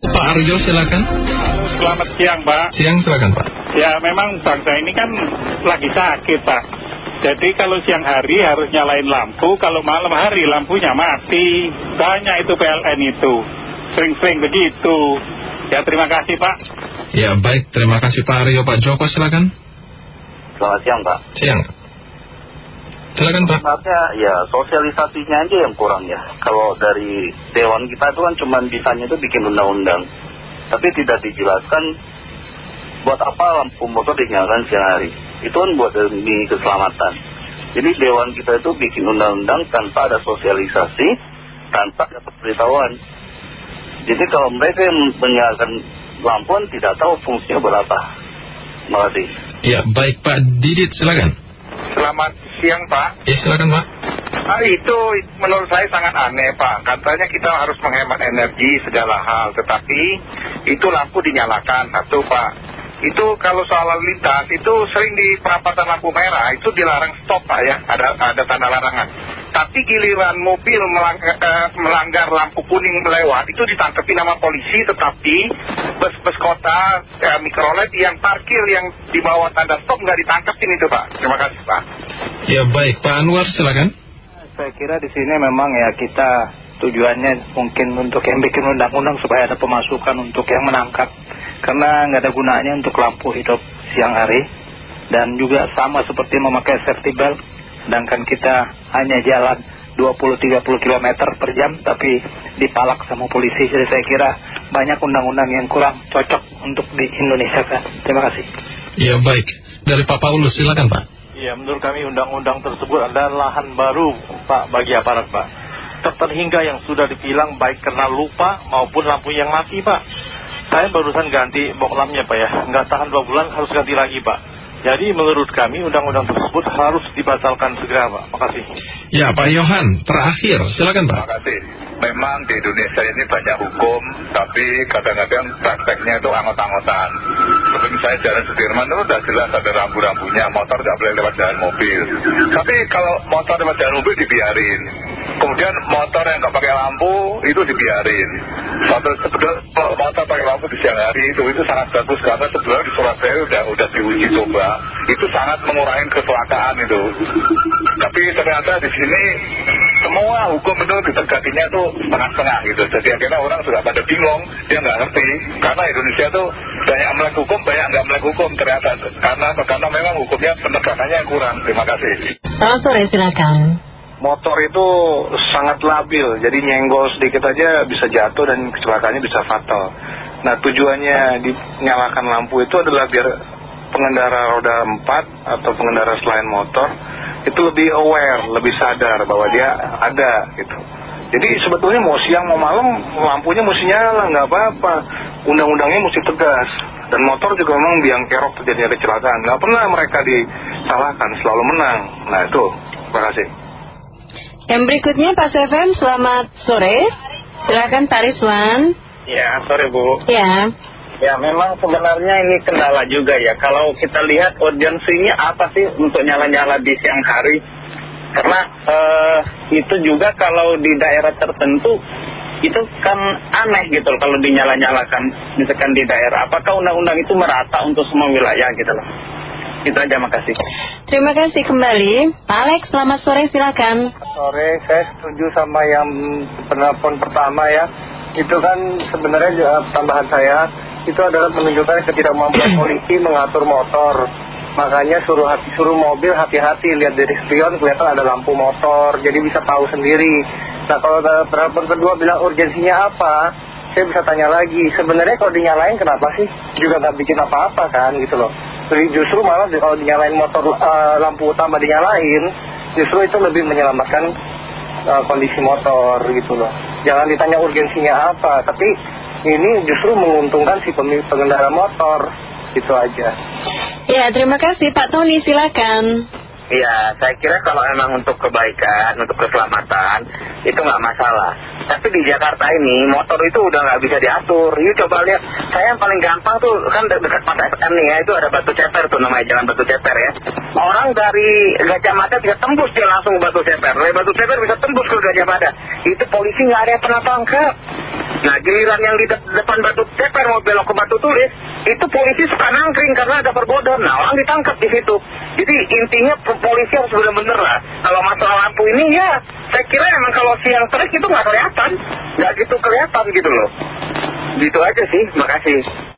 Pak Arjo silakan. Selamat siang Pak. Siang silakan Pak. Ya memang bangsa ini kan lagi sakit Pak. Jadi kalau siang hari harus nyalain lampu, kalau malam hari lampunya mati. Banyak itu PLN itu. Sering-sering begitu. Ya terima kasih Pak. Ya baik, terima kasih Pak Aryo. Pak Joko silakan. Selamat siang Pak. Siang. Silakan Pak. Sebenarnya ya sosialisasinya aja yang kurang ya. Kalau dari Dewan kita itu kan cuma bisanya itu bikin undang-undang. Tapi tidak dijelaskan buat apa lampu motor dinyalakan siang hari. Itu kan buat demi keselamatan. Jadi Dewan kita itu bikin undang-undang tanpa ada sosialisasi, tanpa ada pemberitahuan. Jadi kalau mereka yang menyalakan lampuan tidak tahu fungsinya berapa. Terima kasih. Ya baik Pak Didit silakan. Selamat siang Pak. Ya silakan Pak. Ah, itu menurut saya sangat aneh Pak. Katanya kita harus menghemat energi segala hal. Tetapi itu lampu dinyalakan. Satu Pak. Itu kalau soal lalu lintas itu sering di perapatan lampu merah itu dilarang stop Pak ya. Ada, ada tanda larangan. Tapi giliran mobil melanggar, eh, melanggar lampu kuning melewat itu ditangkapi nama polisi. Tetapi bus-bus kota eh, mikrolet yang parkir yang di bawah tanda stop nggak ditangkapin itu Pak. Terima kasih Pak. Ya baik Pak Anwar silakan. Saya kira di sini memang ya kita tujuannya mungkin untuk yang bikin undang-undang supaya ada pemasukan untuk yang menangkap. Karena nggak ada gunanya untuk lampu hidup siang hari. Dan juga sama seperti memakai safety belt. Sedangkan kita hanya jalan 20-30 km per jam tapi dipalak sama polisi. Jadi saya kira banyak undang-undang yang kurang cocok untuk di Indonesia kan. Terima kasih. Ya baik. Dari Pak Paulus silakan Pak. Ya, menurut kami undang-undang tersebut adalah lahan baru, Pak, bagi aparat, Pak. Terhingga yang sudah dibilang baik karena lupa maupun lampu yang mati, Pak. Saya barusan ganti box lampnya, Pak ya. Nggak tahan dua bulan, harus ganti lagi, Pak. Jadi menurut kami undang-undang tersebut harus dibatalkan segera, Pak. Makasih. Ya Pak Yohan, terakhir silakan Pak. Terima kasih. Memang di Indonesia ini banyak hukum, tapi kadang-kadang prakteknya itu angot-angotan. Seperti misalnya jalan Sudirman itu sudah jelas ada rambu-rambunya, motor tidak boleh lewat jalan mobil. Tapi kalau motor lewat jalan mobil dibiarin. Kemudian motor yang nggak pakai lampu itu dibiarin. Motor sebetulnya motor pakai lampu di siang hari itu itu sangat bagus karena sebenarnya di Surabaya udah udah diuji coba. Itu sangat mengurangi kecelakaan itu. Tapi ternyata di sini semua hukum itu ditegatinya itu setengah-setengah gitu. Jadi akhirnya orang sudah pada bingung, dia nggak ngerti. Karena Indonesia itu banyak melek hukum, banyak nggak melek hukum ternyata. Karena karena memang hukumnya penegakannya kurang. Terima kasih. Selamat sore, silakan. Motor itu sangat labil, jadi nyenggol sedikit aja bisa jatuh dan kecelakaannya bisa fatal. Nah tujuannya dinyalakan lampu itu adalah biar pengendara roda 4 atau pengendara selain motor itu lebih aware, lebih sadar bahwa dia ada gitu. Jadi sebetulnya mau siang mau malam lampunya mesti nyala, nggak apa-apa. Undang-undangnya mesti tegas. Dan motor juga memang biang kerok terjadinya kecelakaan. Nggak pernah mereka disalahkan, selalu menang. Nah itu, terima kasih. Yang berikutnya Pak Sefem, selamat sore. Silakan Pak Rizwan. Ya sore Bu. Ya. Ya memang sebenarnya ini kendala juga ya. Kalau kita lihat urgensinya apa sih untuk nyala-nyala di siang hari? Karena eh, itu juga kalau di daerah tertentu itu kan aneh gitu loh kalau dinyala-nyalakan misalkan di daerah. Apakah undang-undang itu merata untuk semua wilayah gitu loh? Itu aja makasih. Terima kasih kembali. Pak Alex, selamat sore, silakan. Sore, saya setuju sama yang penelpon pertama ya. Itu kan sebenarnya juga tambahan saya, itu adalah menunjukkan ketidakmampuan polisi mengatur motor. Makanya suruh hati, suruh mobil hati-hati, lihat dari spion kelihatan ada lampu motor, jadi bisa tahu sendiri. Nah kalau penelpon kedua bilang urgensinya apa, saya bisa tanya lagi, sebenarnya kalau dinyalain kenapa sih? Juga nggak bikin apa-apa kan gitu loh. Justru malah kalau dinyalain motor eh, lampu utama dinyalain, justru itu lebih menyelamatkan eh, kondisi motor gitu loh. Jangan ditanya urgensinya apa, tapi ini justru menguntungkan si pengendara motor, gitu aja. Ya, terima kasih Pak Tony, silakan. Ya, saya kira kalau emang untuk kebaikan, untuk keselamatan, itu nggak masalah. Tapi di Jakarta ini, motor itu udah nggak bisa diatur. Yuk coba lihat, saya yang paling gampang tuh, kan de dekat Pas FM nih ya, itu ada Batu Ceper tuh namanya, Jalan Batu Ceper ya. Orang dari Gajah Mada bisa tembus dia langsung ke Batu Ceper. Dari Batu Ceper bisa tembus ke Gajah Mada. itu polisi nggak ada yang pernah tangkap. Nah giliran yang di de depan batu ceper mau belok ke batu tulis, itu polisi suka nangkring karena ada perbodohan. Nah orang ditangkap di situ. Jadi intinya polisi harus benar-benar lah. Kalau masalah lampu ini ya, saya kira emang kalau siang terik itu nggak kelihatan, nggak gitu kelihatan gitu loh. Gitu aja sih, makasih.